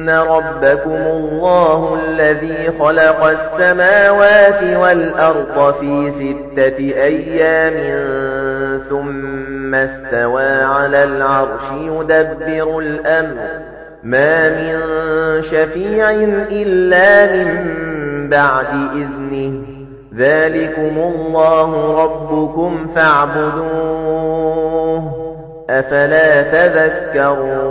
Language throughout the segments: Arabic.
إن ربكم الله الذي خلق السماوات والأرض في ستة أيام ثم استوى على العرش يدبر الأمر ما من شفيع إلا من بعد إذنه ذلكم الله ربكم فاعبدوه أفلا تذكرون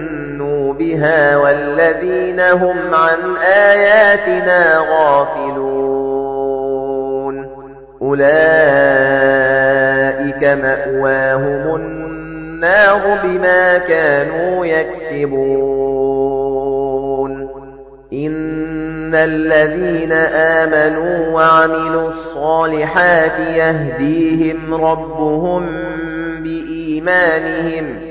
بها والذين هم عن آياتنا غافلون. أولئك مأواهم النار بما كانوا يكسبون. إن الذين آمنوا وعملوا الصالحات يهديهم ربهم بإيمانهم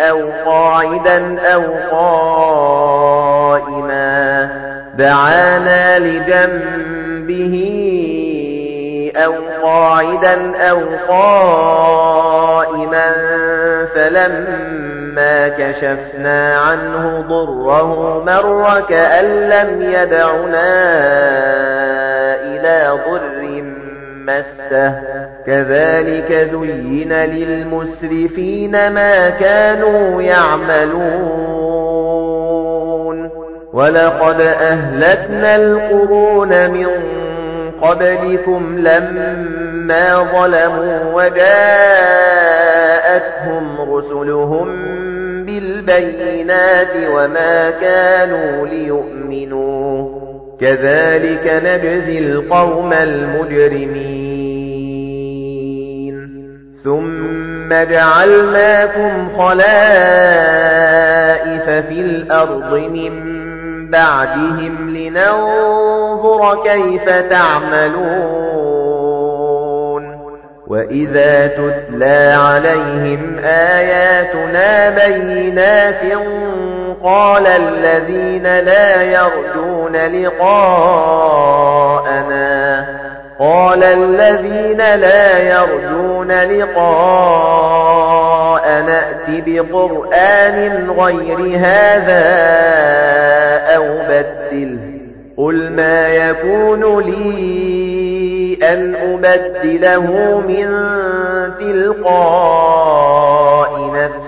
أو قاعدا أو قائما. دعانا لجنبه أو قاعدا أو قائما. فلما كشفنا عنه ضره مر كأن لم يدعنا إلى ضر مسه. كذلك ذين للمسرفين ما كانوا يعملون. ولقد أهلكنا القرون من قبلكم لما ظلموا وجاءتهم رُسُلُهُم بِالْبَيِّنَاتِ وَمَا كَانُوا لِيُؤْمِنُوا. كَذَلِكَ نَجْزِي الْقَوْمَ الْمُجْرِمِينَ. ثُمَّ جَعَلْنَاكُمْ خَلَائِفَ فِي الْأَرْضِ مِن بَعْدِهِمْ لِنَنظُرَ كَيْفَ تَعْمَلُونَ. وَإِذَا تُتْلَى عَلَيْهِمْ آيَاتُنَا بَيِّنَاتٍ قَالَ الَّذِينَ لَا يَرْجُونَ لِقَاءَنَا. قَالَ الَّذِينَ لَا يَرْجُونَ لِقَاءَنَا نَأْتِ بِقُرْآنٍ غَيْرِ هَذَا أَوْ بَدِّلْهُ. قُلْ مَا يَكُونُ لِي أَنْ أُبَدِّلَهُ مِنْ تِلْقَاءِ نَفْسِي.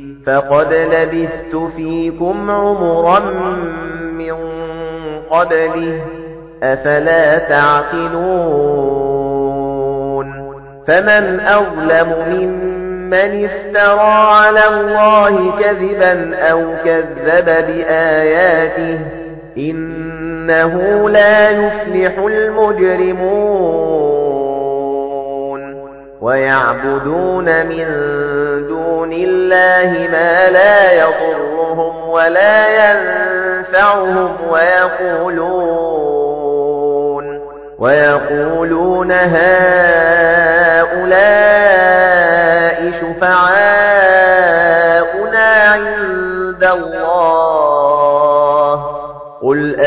فَقَدْ لَبِثْتُ فِيكُمْ عُمُرًا مِّن قَبْلِهِ أَفَلَا تَعْقِلُونَ فَمَنْ أَظْلَمُ مِمَّنِ افْتَرَىٰ عَلَى اللَّهِ كَذِبًا أَوْ كَذَّبَ بِآيَاتِهِ إِنَّهُ لَا يُفْلِحُ الْمُجْرِمُونَ وَيَعْبُدُونَ مِن دُونِ اللَّهِ مَا لا يَضُرُّهُمْ وَلَا يَنفَعُهُمْ وَيَقُولُونَ وَيَقُولُونَ هَؤُلَاءِ شُفَعَاؤُنَا عِندَ اللَّهِ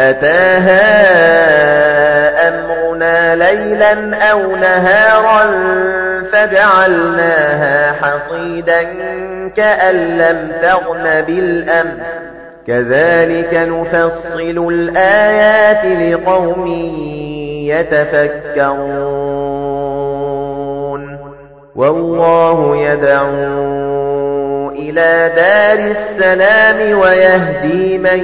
أتاها أمرنا ليلا أو نهارا فجعلناها حصيدا كأن لم تغن بالأمس. كذلك نفصل الآيات لقوم يتفكرون. والله يدعون. إلى دار السلام ويهدي من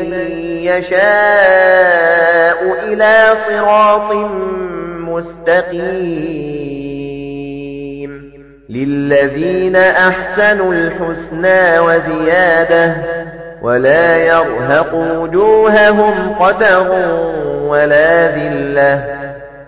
يشاء إلى صراط مستقيم. للذين أحسنوا الحسنى وزيادة ولا يرهق وجوههم قتر ولا ذلة.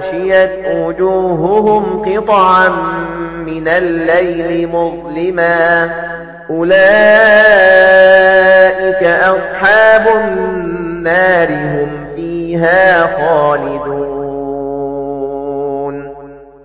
أغشيت وجوههم قطعا من الليل مظلما. أولئك أصحاب النار هم فيها خالدون.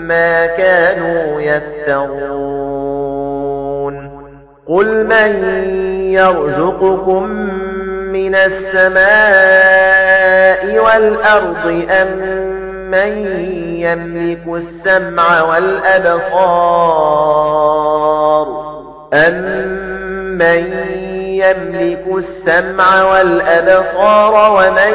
ما كانوا يفترون قل من يرزقكم من السماء والأرض أم من يملك السمع والأبصار أَمَّن يَمْلِكُ السَّمْعَ وَالْأَبْصَارَ وَمَن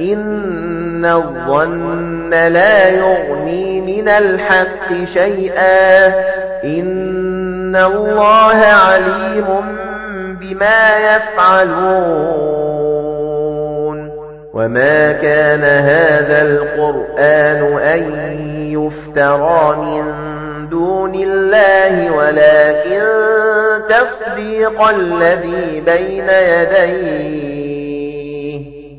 إِنَّ الظَّنَّ لَا يُغْنِي مِنَ الْحَقِّ شَيْئًا. إِنَّ اللَّهَ عَلِيمٌ بما يفعلون. وما كان هذا القرآن أن يفترى من دون الله ولكن تصديق الذي بين يديه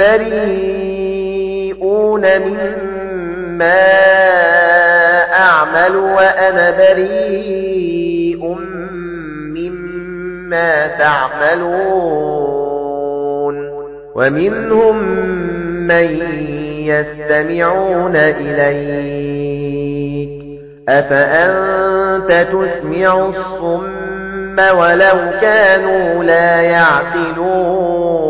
بَرِيئُونَ مِمَّا أَعْمَلُ وَأَنَا بَرِيءٌ مِّمَّا تَعْمَلُونَ وَمِنْهُم مَّن يَسْتَمِعُونَ إِلَيْكَ أَفَأَنتَ تُسْمِعُ الصُّمَّ وَلَوْ كَانُوا لَا يَعْقِلُونَ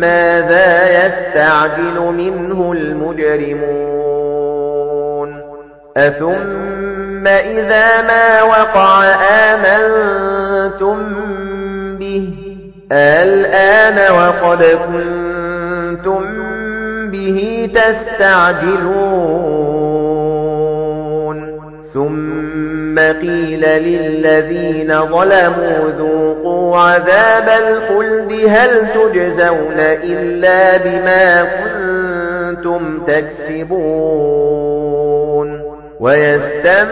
ماذا يستعجل منه المجرمون؟ أثم إذا ما وقع آمنتم به؟ الآن وقد كنتم به تستعجلون. ثم ثُمَّ قِيلَ لِلَّذِينَ ظَلَمُوا ذُوقُوا عَذَابَ الْخُلْدِ هَلْ تُجْزَوْنَ إِلَّا بِمَا كُنتُمْ تَكْسِبُونَ وَيَسْتَنبِئُونَكَ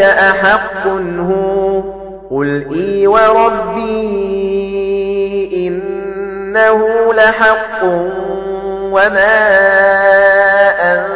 أَحَقٌّ هُوَ قُلْ إِي وَرَبِّي إِنَّهُ لَحَقٌّ وَمَا أَنتُمْ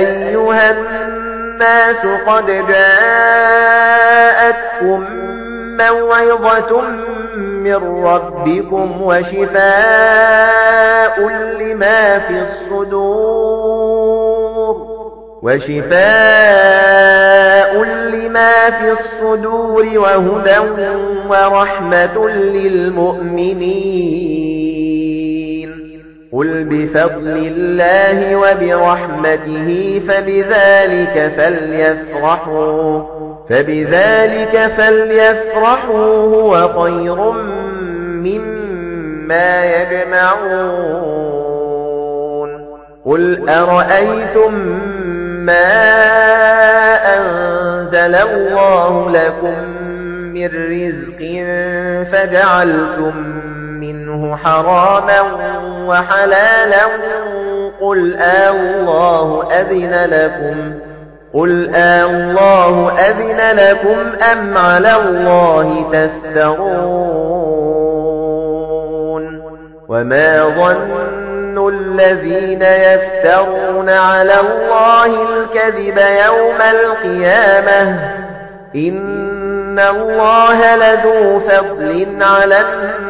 أيها الناس قد جاءتكم موعظة من ربكم وشفاء لما في الصدور وشفاء لما في الصدور وهدى ورحمة للمؤمنين. قل بفضل الله وبرحمته فبذلك فليفرحوا فبذلك فليفرحوا هو خير مما يجمعون. قل أرأيتم ما أنزل الله لكم من رزق فجعلتم منه حراما وحلالا قل آه الله أذن لكم قل آه الله أذن لكم أم على الله تفترون وما ظن الذين يفترون على الله الكذب يوم القيامة إن الله لذو فضل على الناس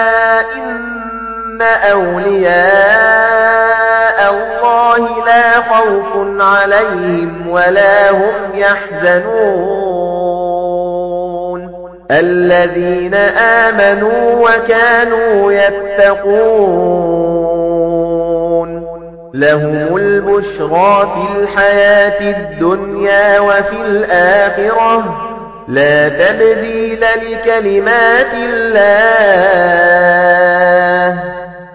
أولياء الله لا خوف عليهم ولا هم يحزنون الذين آمنوا وكانوا يتقون لهم البشرى في الحياة الدنيا وفي الآخرة لا تبديل لكلمات الله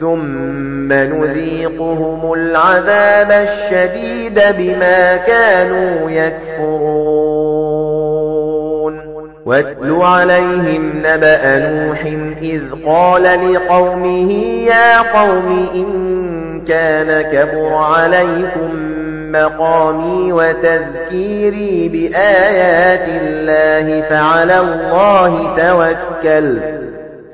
ثم نذيقهم العذاب الشديد بما كانوا يكفرون واتل عليهم نبأ نوح إذ قال لقومه يا قوم إن كان كبر عليكم مقامي وتذكيري بآيات الله فعلى الله توكل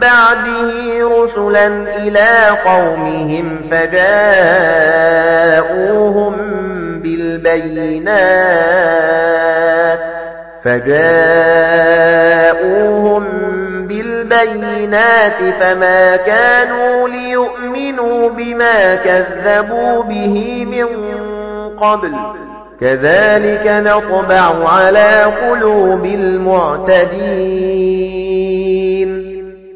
بَعْدِهِ رُسُلًا إِلَى قَوْمِهِمْ فَجَاءُوهُم بِالْبَيِّنَاتِ فَجَاءُوهُم بِالْبَيِّنَاتِ فَمَا كَانُوا لِيُؤْمِنُوا بِمَا كَذَّبُوا بِهِ مِن قَبْلُ. كَذَلِكَ نَطْبَعُ عَلَى قُلُوبِ الْمُعْتَدِينَ.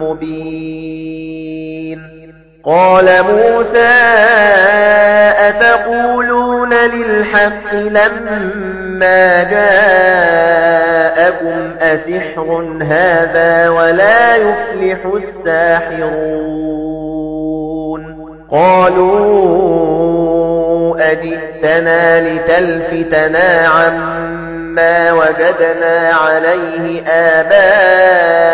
مبين. قال موسى أتقولون للحق لما جاءكم أسحر هذا ولا يفلح الساحرون؟ قالوا أجئتنا لتلفتنا عما وجدنا عليه آباءنا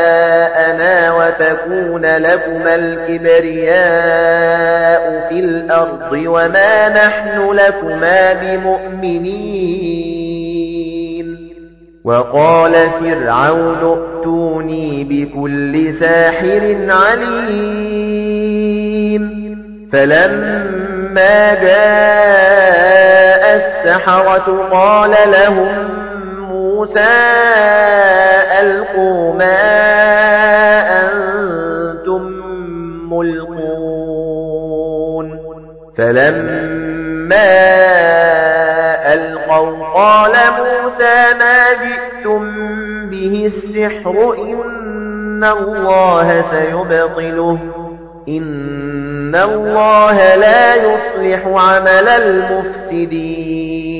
وتكون لكما الكبرياء في الأرض وما نحن لكما بمؤمنين وقال فرعون ائتوني بكل ساحر عليم فلما جاء السحرة قال لهم موسى ألقوا ما أنتم ملقون. فلما ألقوا قال موسى ما جئتم به السحر إن الله سيبطله. إن الله لا يصلح عمل المفسدين.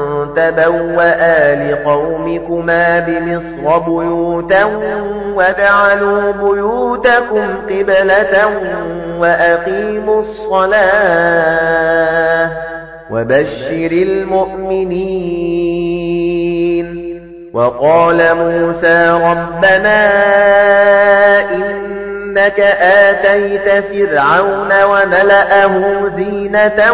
تبوأ لقومكما بمصر بيوتا وجعلوا بيوتكم قبلة وأقيموا الصلاة وبشر المؤمنين. وقال موسى ربنا إنك آتيت فرعون وملأه زينة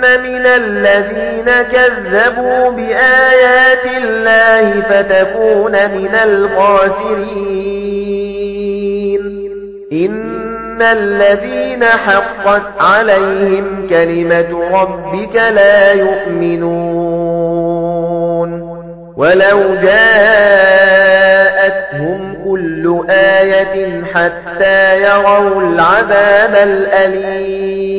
من الذين كذبوا بآيات الله فتكون من الخاسرين إن الذين حقت عليهم كلمة ربك لا يؤمنون ولو جاءتهم كل آية حتى يروا العذاب الأليم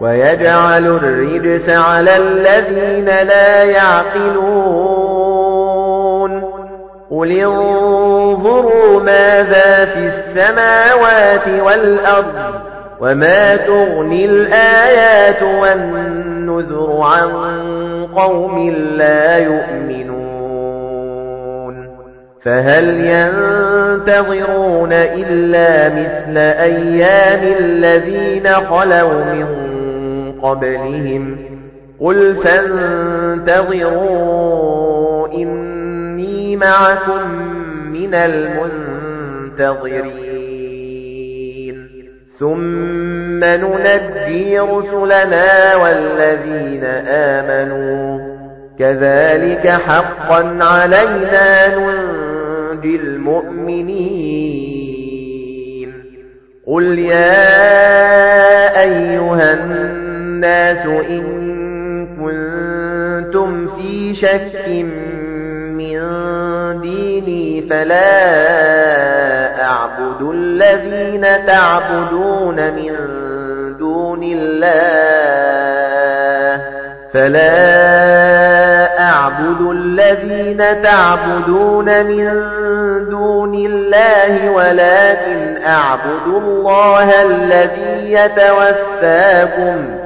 وَيَجْعَلُ الرِّجْسَ عَلَى الَّذِينَ لَا يَعْقِلُونَ. قُلِ انظُرُوا مَاذَا فِي السَّمَاوَاتِ وَالْأَرْضِ وَمَا تُغْنِي الْآيَاتُ وَالنُّذُرُ عَن قَوْمٍ لَّا يُؤْمِنُونَ. فَهَلْ يَنتَظِرُونَ إِلَّا مِثْلَ أَيَّامِ الَّذِينَ خَلَوْا مِن قَبْلِهِمْ قُلْ فَانتَظِرُوا إِنِّي مَعَكُمْ مِنَ الْمُنتَظِرِينَ. ثُمَّ نُنَجِّي رُسُلَنَا وَالَّذِينَ آمَنُوا. كَذَلِكَ حَقًّا عَلَيْنَا نُنجِي الْمُؤْمِنِينَ. قُلْ يَا أَيُّهَا النَّاسُ إِن كُنتُمْ فِي شَكٍّ مِّن دِينِي فَلَا أَعْبُدُ الَّذِينَ تَعْبُدُونَ مِن دُونِ اللَّهِ فَلَا أَعْبُدُ الَّذِينَ تَعْبُدُونَ مِن دُونِ اللَّهِ وَلَكِنْ أَعْبُدُ اللَّهَ الَّذِي يَتَوَفَّاكُمْ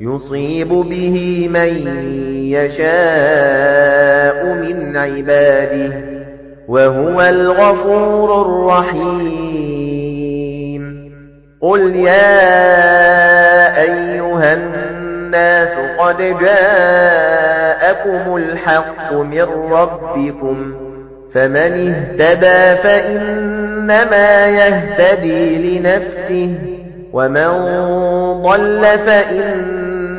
يصيب به من يشاء من عباده وهو الغفور الرحيم قل يا أيها الناس قد جاءكم الحق من ربكم فمن اهتدى فإنما يهتدي لنفسه ومن ضل فإنما